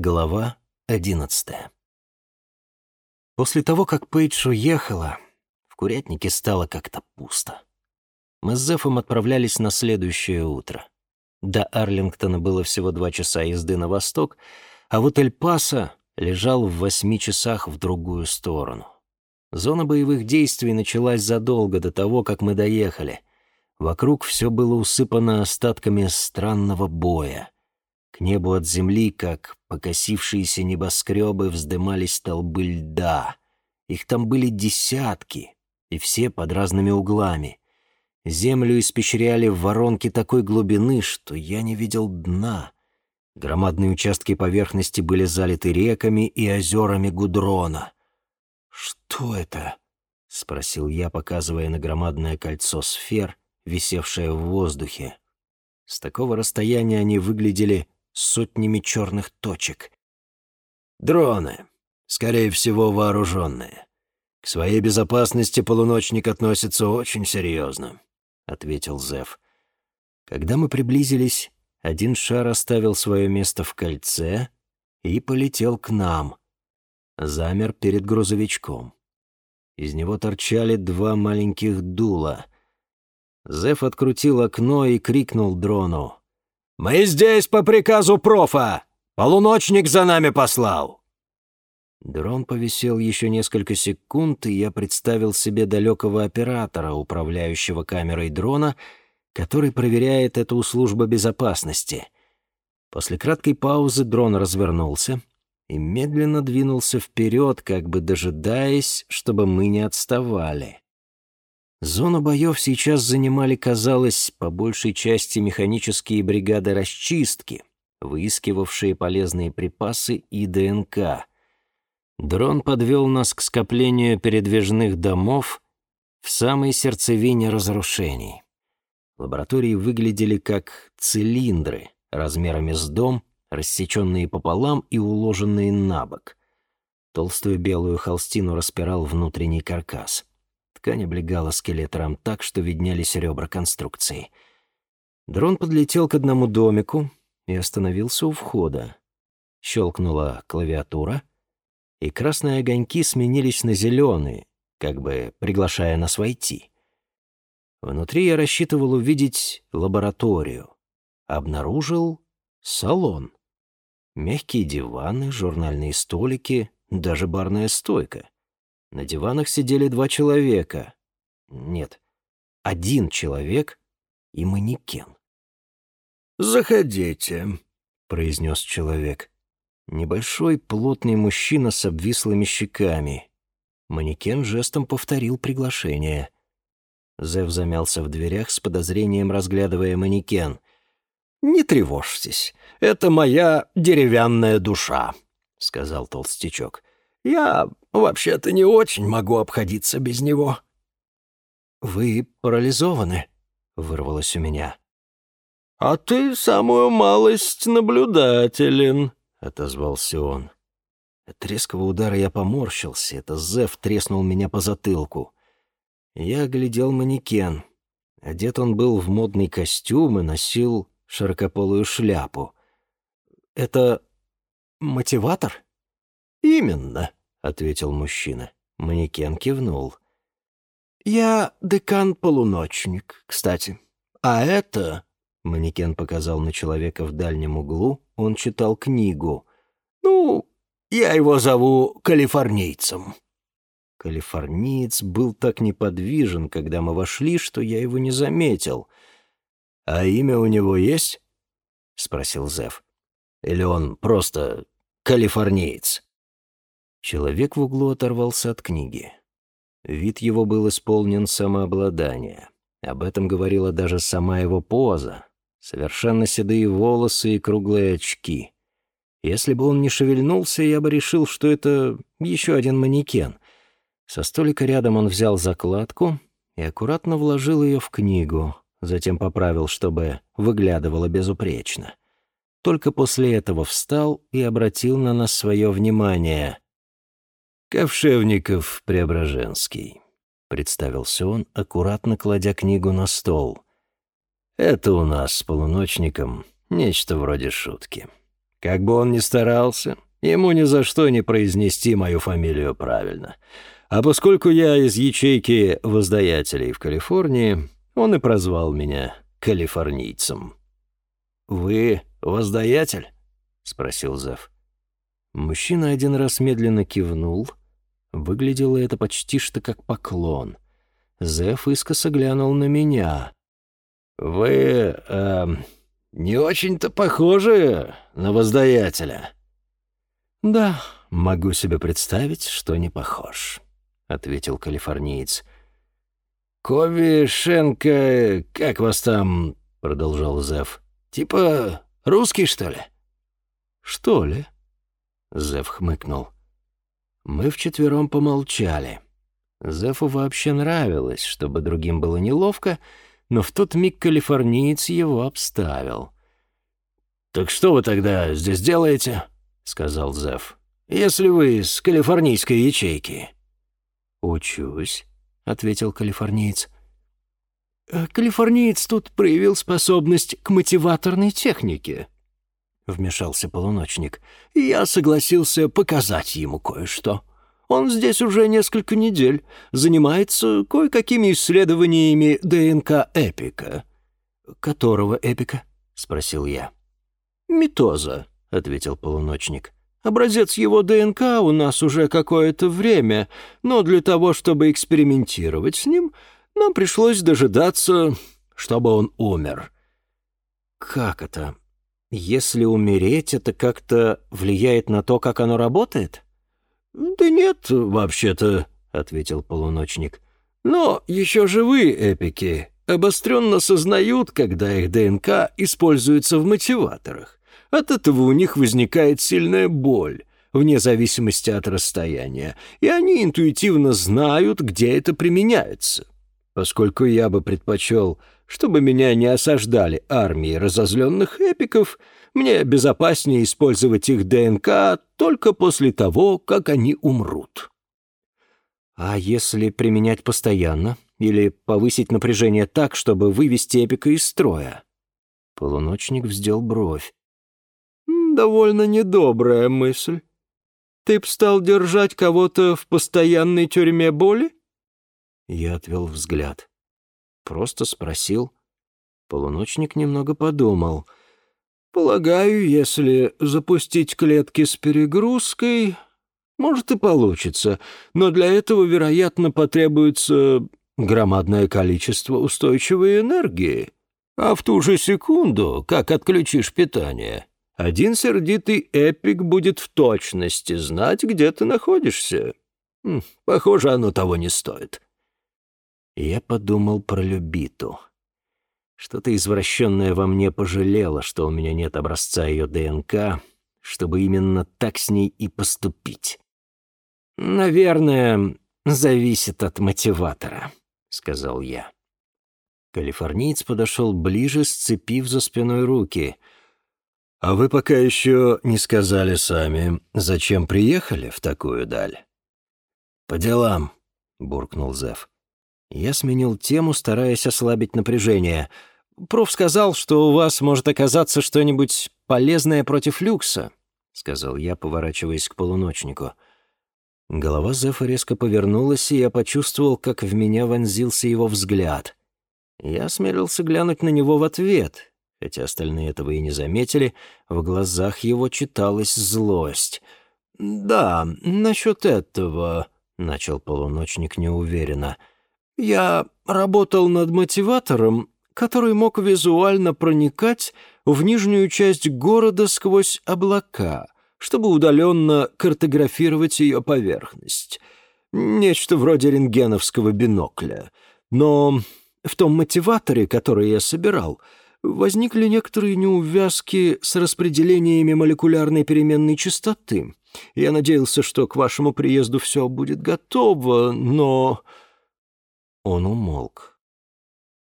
Глава одиннадцатая. После того, как Пейдж уехала, в курятнике стало как-то пусто. Мы с Зефом отправлялись на следующее утро. До Арлингтона было всего два часа езды на восток, а вот Эль-Пасо лежал в восьми часах в другую сторону. Зона боевых действий началась задолго до того, как мы доехали. Вокруг все было усыпано остатками странного боя. К небу от земли, как покосившиеся небоскребы, вздымались столбы льда. Их там были десятки, и все под разными углами. Землю испещряли в воронке такой глубины, что я не видел дна. Громадные участки поверхности были залиты реками и озерами гудрона. «Что это?» — спросил я, показывая на громадное кольцо сфер, висевшее в воздухе. С такого расстояния они выглядели сотнями черных точек. «Дроны, скорее всего, вооруженные. К своей безопасности полуночник относится очень серьезно», — ответил Зев. Когда мы приблизились, один шар оставил свое место в кольце и полетел к нам. Замер перед грузовичком. Из него торчали два маленьких дула. Зев открутил окно и крикнул дрону. «Мы здесь по приказу профа! Полуночник за нами послал!» Дрон повисел еще несколько секунд, и я представил себе далекого оператора, управляющего камерой дрона, который проверяет эту службу безопасности. После краткой паузы дрон развернулся и медленно двинулся вперед, как бы дожидаясь, чтобы мы не отставали. Зону боев сейчас занимали, казалось, по большей части механические бригады расчистки, выискивавшие полезные припасы и ДНК. Дрон подвел нас к скоплению передвижных домов в самой сердцевине разрушений. Лаборатории выглядели как цилиндры размерами с дом, рассеченные пополам и уложенные на бок. Толстую белую холстину распирал внутренний каркас. Ткань облегала скелет рам так, что виднелись ребра конструкции. Дрон подлетел к одному домику и остановился у входа. Щелкнула клавиатура, и красные огоньки сменились на зеленые, как бы приглашая нас войти. Внутри я рассчитывал увидеть лабораторию. Обнаружил салон. Мягкие диваны, журнальные столики, даже барная стойка. На диванах сидели два человека. Нет, один человек и манекен. «Заходите», — произнес человек. Небольшой плотный мужчина с обвислыми щеками. Манекен жестом повторил приглашение. Зев замялся в дверях с подозрением, разглядывая манекен. «Не тревожьтесь, это моя деревянная душа», — сказал толстячок. Я вообще-то не очень могу обходиться без него». «Вы парализованы», — вырвалось у меня. «А ты самую малость наблюдателен», — отозвался он. От резкого удара я поморщился. Это Зев треснул меня по затылку. Я оглядел манекен. Одет он был в модный костюм и носил широкополую шляпу. «Это мотиватор?» «Именно», — ответил мужчина. Манекен кивнул. «Я декан-полуночник, кстати. А это...» — манекен показал на человека в дальнем углу. Он читал книгу. «Ну, я его зову калифорнийцем». Калифорниец был так неподвижен, когда мы вошли, что я его не заметил. «А имя у него есть?» — спросил Зев. «Или он просто калифорниец?» Человек в углу оторвался от книги. Вид его был исполнен самообладания. Об этом говорила даже сама его поза. Совершенно седые волосы и круглые очки. Если бы он не шевельнулся, я бы решил, что это еще один манекен. Со столика рядом он взял закладку и аккуратно вложил ее в книгу, затем поправил, чтобы выглядывало безупречно. Только после этого встал и обратил на нас свое внимание. «Ковшевников Преображенский», — представился он, аккуратно кладя книгу на стол. «Это у нас с полуночником нечто вроде шутки. Как бы он ни старался, ему ни за что не произнести мою фамилию правильно. А поскольку я из ячейки воздаятелей в Калифорнии, он и прозвал меня калифорнийцем. «Вы воздаятель?» — спросил Зев. Мужчина один раз медленно кивнул. Выглядело это почти что как поклон. Зев искоса глянул на меня. «Вы э, не очень-то похожи на воздаятеля». «Да, могу себе представить, что не похож», — ответил калифорниец. «Кови Шенка, как вас там?» — продолжал Зев. «Типа русский, что ли?» «Что ли?» — Зев хмыкнул. Мы вчетвером помолчали. Зефу вообще нравилось, чтобы другим было неловко, но в тот миг калифорниец его обставил. «Так что вы тогда здесь делаете?» — сказал Зеф. «Если вы из калифорнийской ячейки». «Учусь», — ответил калифорниец. «Э, «Калифорниец тут проявил способность к мотиваторной технике», — вмешался полуночник. «Я согласился показать ему кое-что». Он здесь уже несколько недель, занимается кое-какими исследованиями ДНК Эпика». «Которого Эпика?» — спросил я. «Митоза», — ответил полуночник. «Образец его ДНК у нас уже какое-то время, но для того, чтобы экспериментировать с ним, нам пришлось дожидаться, чтобы он умер». «Как это? Если умереть, это как-то влияет на то, как оно работает?» «Да нет, вообще-то», — ответил полуночник. «Но еще живые эпики обостренно сознают, когда их ДНК используется в мотиваторах. От этого у них возникает сильная боль, вне зависимости от расстояния, и они интуитивно знают, где это применяется. Поскольку я бы предпочел, чтобы меня не осаждали армии разозленных эпиков, — мне безопаснее использовать их ДНК только после того, как они умрут. А если применять постоянно? Или повысить напряжение так, чтобы вывести эпика из строя? Полуночник вздел бровь. «Довольно недобрая мысль. Ты б стал держать кого-то в постоянной тюрьме боли?» Я отвел взгляд. Просто спросил. Полуночник немного подумал — Полагаю, если запустить клетки с перегрузкой, может и получится, но для этого, вероятно, потребуется громадное количество устойчивой энергии. А в ту же секунду, как отключишь питание, один сердитый эпик будет в точности знать, где ты находишься. Похоже, оно того не стоит. Я подумал про Любиту. Что-то извращенное во мне пожалело, что у меня нет образца ее ДНК, чтобы именно так с ней и поступить. «Наверное, зависит от мотиватора», — сказал я. Калифорниец подошел ближе, сцепив за спиной руки. «А вы пока еще не сказали сами, зачем приехали в такую даль?» «По делам», — буркнул Зев. Я сменил тему, стараясь ослабить напряжение. «Проф сказал, что у вас может оказаться что-нибудь полезное против люкса», — сказал я, поворачиваясь к полуночнику. Голова Зефа резко повернулась, и я почувствовал, как в меня вонзился его взгляд. Я осмелился глянуть на него в ответ, хотя остальные этого и не заметили, в глазах его читалась злость. «Да, насчет этого», — начал полуночник неуверенно, — я работал над мотиватором, который мог визуально проникать в нижнюю часть города сквозь облака, чтобы удаленно картографировать ее поверхность. Нечто вроде рентгеновского бинокля. Но в том мотиваторе, который я собирал, возникли некоторые неувязки с распределениями молекулярной переменной частоты. Я надеялся, что к вашему приезду все будет готово, но... Он умолк.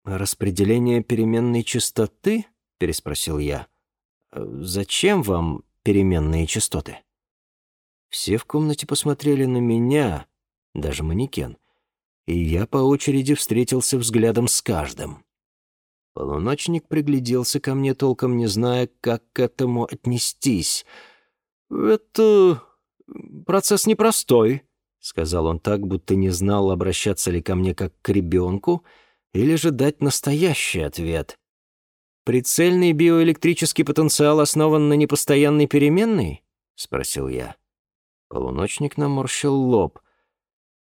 «Распределение переменной частоты?» — переспросил я. «Зачем вам переменные частоты?» Все в комнате посмотрели на меня, даже манекен, и я по очереди встретился взглядом с каждым. Полуночник пригляделся ко мне, толком не зная, как к этому отнестись. «Это процесс непростой», — сказал он так, будто не знал, обращаться ли ко мне как к ребенку, или же дать настоящий ответ. «Прицельный биоэлектрический потенциал основан на непостоянной переменной?» — спросил я. Полуночник наморщил лоб.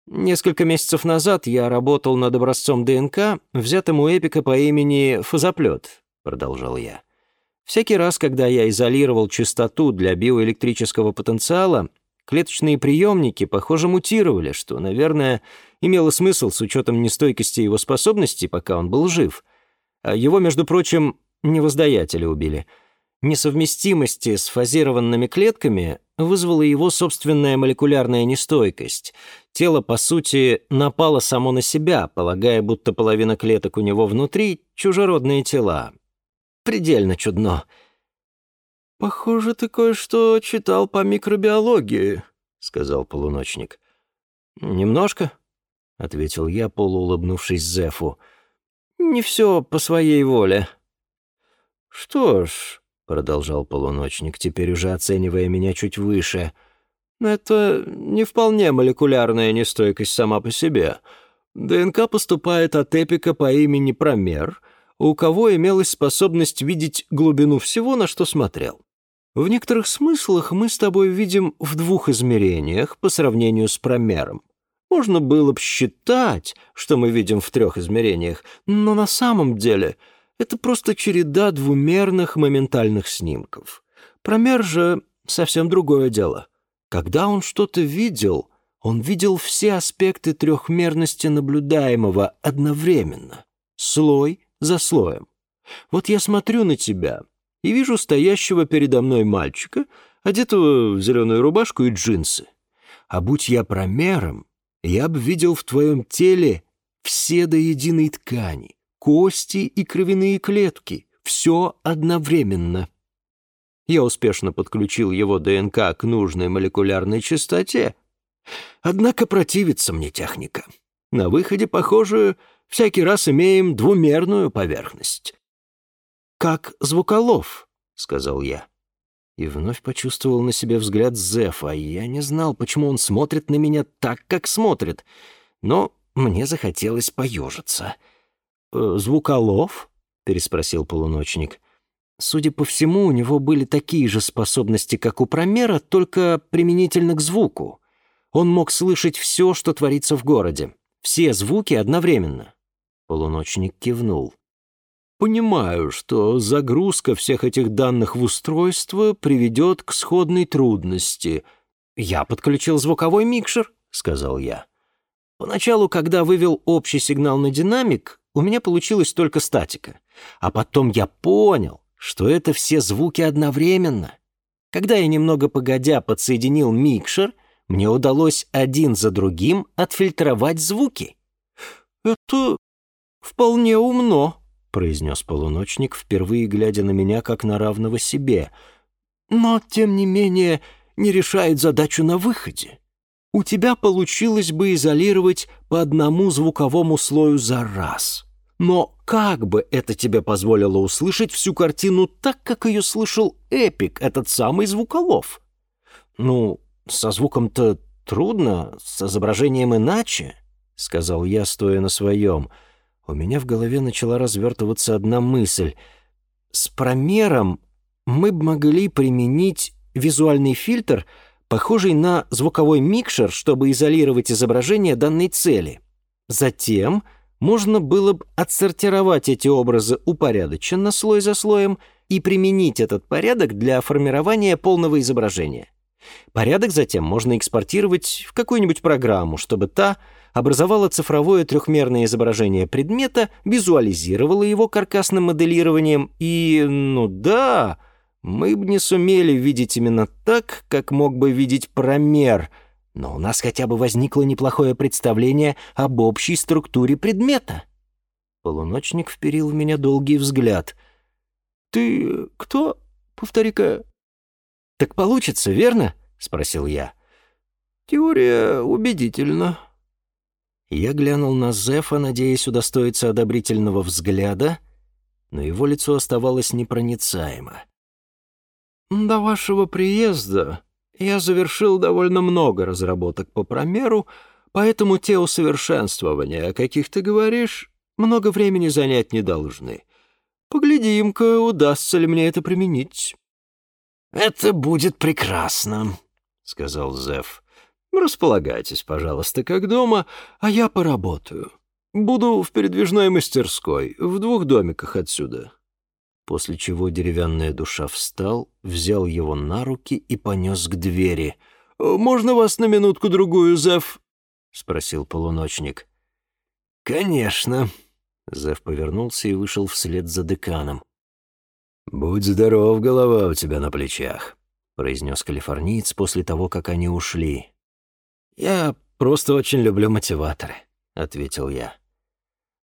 Несколько месяцев назад я работал над образцом ДНК, взятым у эпика по имени Фазоплет, продолжал я. Всякий раз, когда я изолировал частоту для биоэлектрического потенциала, клеточные приемники, похоже, мутировали, что, наверное, имело смысл с учетом нестойкости его способностей, пока он был жив. А его, между прочим, невоздаятели убили — несовместимости с фазированными клетками вызвала его собственная молекулярная нестойкость. Тело, по сути, напало само на себя, полагая, будто половина клеток у него внутри — чужеродные тела. Предельно чудно. «Похоже, ты кое-что читал по микробиологии», — сказал полуночник. «Немножко», — ответил я, полуулыбнувшись Зефу. «Не все по своей воле». «Что ж», — продолжал полуночник, теперь уже оценивая меня чуть выше. «Это не вполне молекулярная нестойкость сама по себе. ДНК поступает от эпика по имени Промер, у кого имелась способность видеть глубину всего, на что смотрел. В некоторых смыслах мы с тобой видим в двух измерениях по сравнению с Промером. Можно было бы считать, что мы видим в трех измерениях, но на самом деле — это просто череда двумерных моментальных снимков. Промер же совсем другое дело. Когда он что-то видел, он видел все аспекты трехмерности наблюдаемого одновременно, слой за слоем. Вот я смотрю на тебя и вижу стоящего передо мной мальчика, одетого в зеленую рубашку и джинсы. А будь я промером, я бы видел в твоем теле все до единой ткани, кости и кровяные клетки. Все одновременно. Я успешно подключил его ДНК к нужной молекулярной частоте. Однако противится мне техника. На выходе, похоже, всякий раз имеем двумерную поверхность. «Как звуколов», — сказал я. И вновь почувствовал на себе взгляд Зефа. Я не знал, почему он смотрит на меня так, как смотрит. Но мне захотелось поежиться. — Э, звуколов?» — переспросил полуночник. Судя по всему, у него были такие же способности, как у Промера, только применительно к звуку. Он мог слышать все, что творится в городе. Все звуки одновременно. Полуночник кивнул. «Понимаю, что загрузка всех этих данных в устройство приведет к сходной трудности. Я подключил звуковой микшер», — сказал я. Поначалу, когда вывел общий сигнал на динамик, у меня получилась только статика. А потом я понял, что это все звуки одновременно. Когда я немного погодя подсоединил микшер, мне удалось один за другим отфильтровать звуки. «Это вполне умно», — произнес полуночник, впервые глядя на меня как на равного себе. «Но, тем не менее, не решает задачу на выходе. У тебя получилось бы изолировать по одному звуковому слою за раз. Но как бы это тебе позволило услышать всю картину так, как ее слышал Эпик, этот самый звуколов? Ну, со звуком-то трудно, с изображением иначе, — сказал я, стоя на своем. У меня в голове начала развертываться одна мысль. С промером мы бы могли применить визуальный фильтр, похожий на звуковой микшер, чтобы изолировать изображение данной цели. Затем можно было бы отсортировать эти образы упорядоченно слой за слоем и применить этот порядок для формирования полного изображения. Порядок затем можно экспортировать в какую-нибудь программу, чтобы та образовала цифровое трехмерное изображение предмета, визуализировала его каркасным моделированием и, ну да, мы бы не сумели видеть именно так, как мог бы видеть промер — но у нас хотя бы возникло неплохое представление об общей структуре предмета. Полуночник вперил в меня долгий взгляд. «Ты кто? Повтори-ка». «Так получится, верно?» — спросил я. «Теория убедительна». Я глянул на Зефа, надеясь удостоиться одобрительного взгляда, но его лицо оставалось непроницаемо. «До вашего приезда я завершил довольно много разработок по промеру, поэтому те усовершенствования, о каких ты говоришь, много времени занять не должны. Поглядим-ка, удастся ли мне это применить». «Это будет прекрасно», — сказал Зев. «Располагайтесь, пожалуйста, как дома, а я поработаю. Буду в передвижной мастерской, в двух домиках отсюда». После чего деревянная душа встал, взял его на руки и понес к двери. «Можно вас на минутку-другую, Зев?» — спросил полуночник. «Конечно». Зев повернулся и вышел вслед за деканом. «Будь здоров, голова у тебя на плечах», — произнес калифорниец после того, как они ушли. «Я просто очень люблю мотиваторы», — ответил я.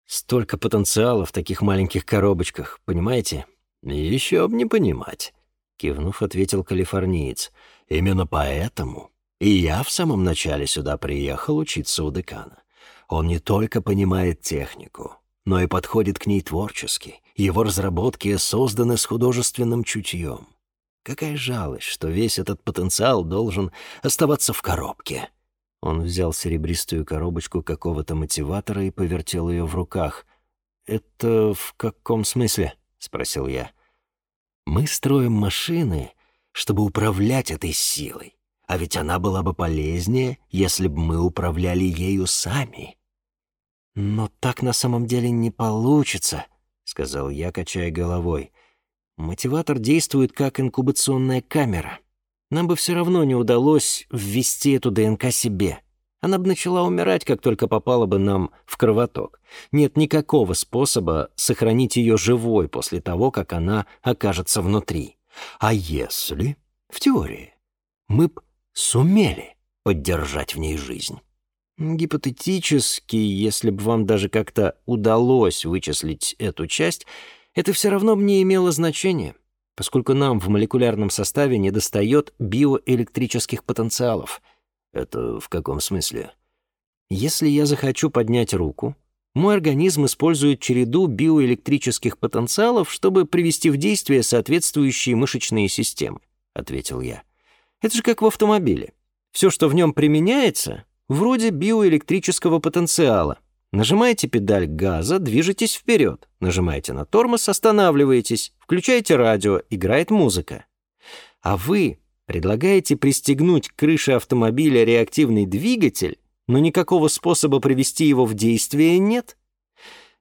«Столько потенциала в таких маленьких коробочках, понимаете?» «Еще б не понимать», — кивнув, ответил калифорниец. «Именно поэтому и я в самом начале сюда приехал учиться у декана. Он не только понимает технику, но и подходит к ней творчески. Его разработки созданы с художественным чутьем. Какая жалость, что весь этот потенциал должен оставаться в коробке. Он взял серебристую коробочку какого-то мотиватора и повертел ее в руках. «Это в каком смысле?» — спросил я. «Мы строим машины, чтобы управлять этой силой. А ведь она была бы полезнее, если бы мы управляли ею сами». «Но так на самом деле не получится», — сказал я, качая головой. «Мотиватор действует как инкубационная камера. Нам бы все равно не удалось ввести эту ДНК себе. Она бы начала умирать, как только попала бы нам в кровоток. Нет никакого способа сохранить ее живой после того, как она окажется внутри. А если, в теории, мы б сумели поддержать в ней жизнь?» Гипотетически, если бы вам даже как-то удалось вычислить эту часть, это все равно бы не имело значения, поскольку нам в молекулярном составе недостает биоэлектрических потенциалов. Это в каком смысле? Если я захочу поднять руку, мой организм использует череду биоэлектрических потенциалов, чтобы привести в действие соответствующие мышечные системы, ответил я. Это же как в автомобиле. Все, что в нем применяется, вроде биоэлектрического потенциала. Нажимаете педаль газа, движетесь вперед. Нажимаете на тормоз, останавливаетесь. Включаете радио, играет музыка. А вы предлагаете пристегнуть к крыше автомобиля реактивный двигатель, но никакого способа привести его в действие нет.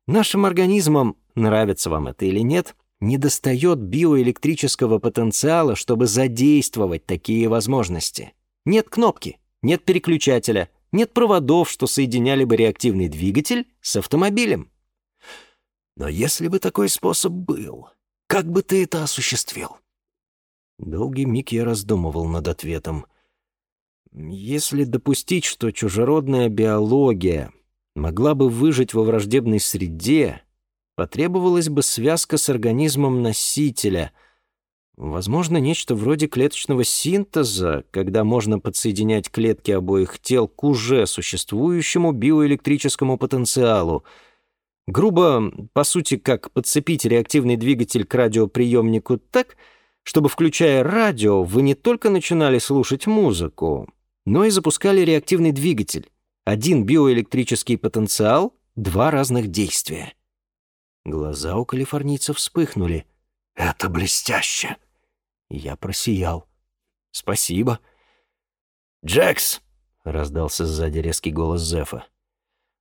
Нашим организмам, нравится вам это или нет, недостает биоэлектрического потенциала, чтобы задействовать такие возможности. Нет кнопки, нет переключателя, нет проводов, что соединяли бы реактивный двигатель с автомобилем. Но если бы такой способ был, как бы ты это осуществил? Долгий миг я раздумывал над ответом. Если допустить, что чужеродная биология могла бы выжить во враждебной среде, потребовалась бы связка с организмом носителя — Возможно, нечто вроде клеточного синтеза, когда можно подсоединять клетки обоих тел к уже существующему биоэлектрическому потенциалу. Грубо, по сути, как подцепить реактивный двигатель к радиоприемнику так, чтобы, включая радио, вы не только начинали слушать музыку, но и запускали реактивный двигатель. Один биоэлектрический потенциал, два разных действия. Глаза у калифорнийца вспыхнули. «Это блестяще!» Я просиял. «Спасибо». «Джекс!» — раздался сзади резкий голос Зефа.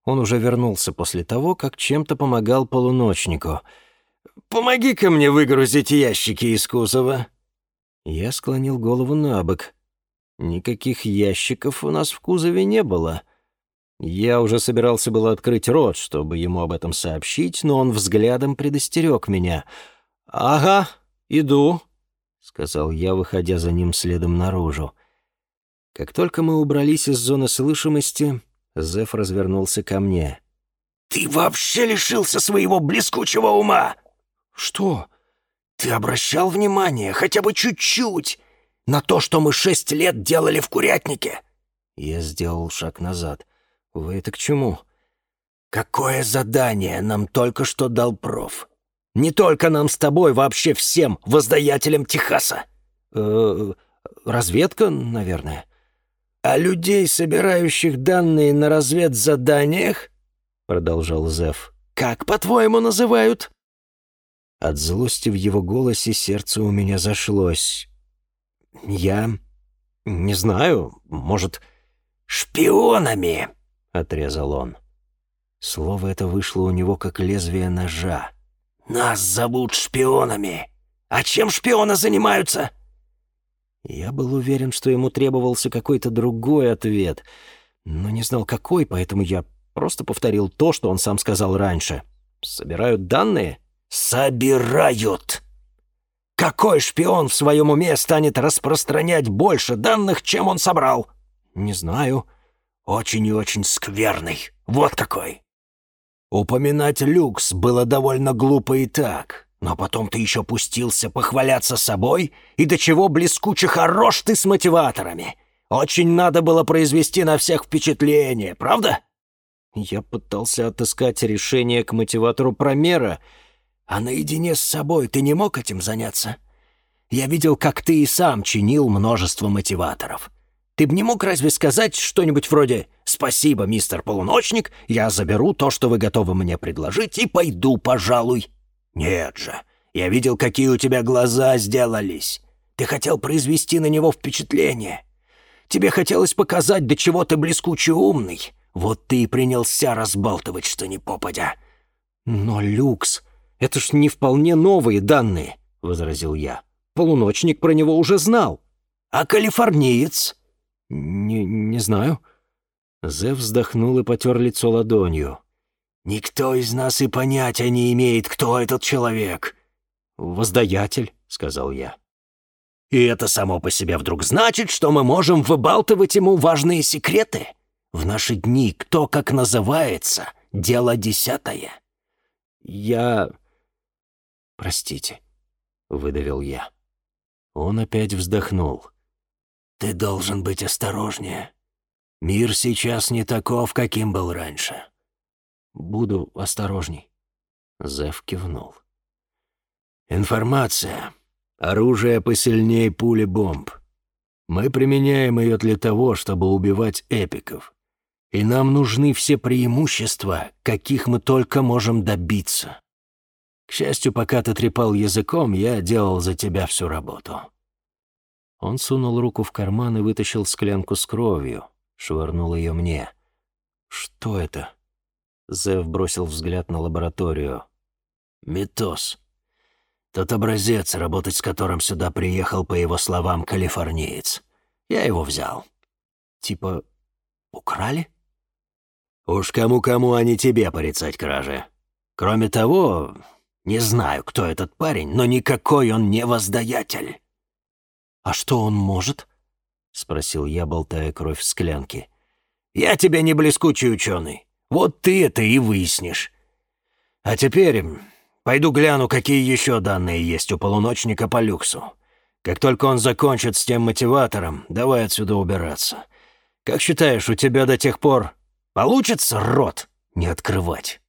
Он уже вернулся после того, как чем-то помогал полуночнику. «Помоги-ка мне выгрузить ящики из кузова». Я склонил голову на бок. Никаких ящиков у нас в кузове не было. Я уже собирался было открыть рот, чтобы ему об этом сообщить, но он взглядом предостерег меня. «Ага, иду», — сказал я, выходя за ним следом наружу. Как только мы убрались из зоны слышимости, Зеф развернулся ко мне. «Ты вообще лишился своего блескучего ума!» «Что?» «Ты обращал внимание, хотя бы чуть-чуть, на то, что мы шесть лет делали в курятнике?» Я сделал шаг назад. «Вы это к чему?» «Какое задание нам только что дал проф? Не только нам с тобой, вообще всем воздаятелям Техаса. Э, разведка, наверное. А людей, собирающих данные на разведзаданиях, продолжал Зев, как, по-твоему, называют? От злости в его голосе сердце у меня зашлось. Я не знаю, может, шпионами, отрезал он. Слово это вышло у него как лезвие ножа. «Нас зовут шпионами. А чем шпионы занимаются?» Я был уверен, что ему требовался какой-то другой ответ, но не знал какой, поэтому я просто повторил то, что он сам сказал раньше. «Собирают данные?» «Собирают!» Какой шпион в своем уме станет распространять больше данных, чем он собрал? Не знаю. Очень и очень скверный. Вот какой. Упоминать люкс было довольно глупо и так, но потом ты еще пустился похваляться собой, и до чего блескуче хорош ты с мотиваторами. Очень надо было произвести на всех впечатление, правда? Я пытался отыскать решение к мотиватору промера, а наедине с собой ты не мог этим заняться? Я видел, как ты и сам чинил множество мотиваторов. Ты бы не мог разве сказать что-нибудь вроде «Спасибо, мистер Полуночник, я заберу то, что вы готовы мне предложить, и пойду, пожалуй». Нет же, я видел, какие у тебя глаза сделались. Ты хотел произвести на него впечатление. Тебе хотелось показать, до чего ты блескуче умный. Вот ты и принялся разбалтывать, что не попадя. «Но, Люкс, это ж не вполне новые данные», — возразил я. «Полуночник про него уже знал». «А калифорниец?» «Не, не знаю». Зев вздохнул и потер лицо ладонью. «Никто из нас и понятия не имеет, кто этот человек». «Воздаятель», — сказал я. «И это само по себе вдруг значит, что мы можем выбалтывать ему важные секреты? В наши дни кто как называется, дело десятое». «Я... простите», — выдавил я. Он опять вздохнул. Ты должен быть осторожнее. Мир сейчас не таков, каким был раньше. Буду осторожней. Зев кивнул. Информация. Оружие посильнее пули бомб. Мы применяем ее для того, чтобы убивать эпиков. И нам нужны все преимущества, каких мы только можем добиться. К счастью, пока ты трепал языком, я делал за тебя всю работу. Он сунул руку в карман и вытащил склянку с кровью, швырнул ее мне. «Что это?» Зев бросил взгляд на лабораторию. «Метос. Тот образец, работать с которым сюда приехал, по его словам, калифорниец. Я его взял». «Типа украли?» «Уж кому-кому, а не тебе порицать кражи. Кроме того, не знаю, кто этот парень, но никакой он не воздаятель». «А что он может?» — спросил я, болтая кровь в склянке. «Я тебе не блескучий ученый. Вот ты это и выяснишь. А теперь пойду гляну, какие еще данные есть у полуночника по люксу. Как только он закончит с тем мотиватором, давай отсюда убираться. Как считаешь, у тебя до тех пор получится рот не открывать?»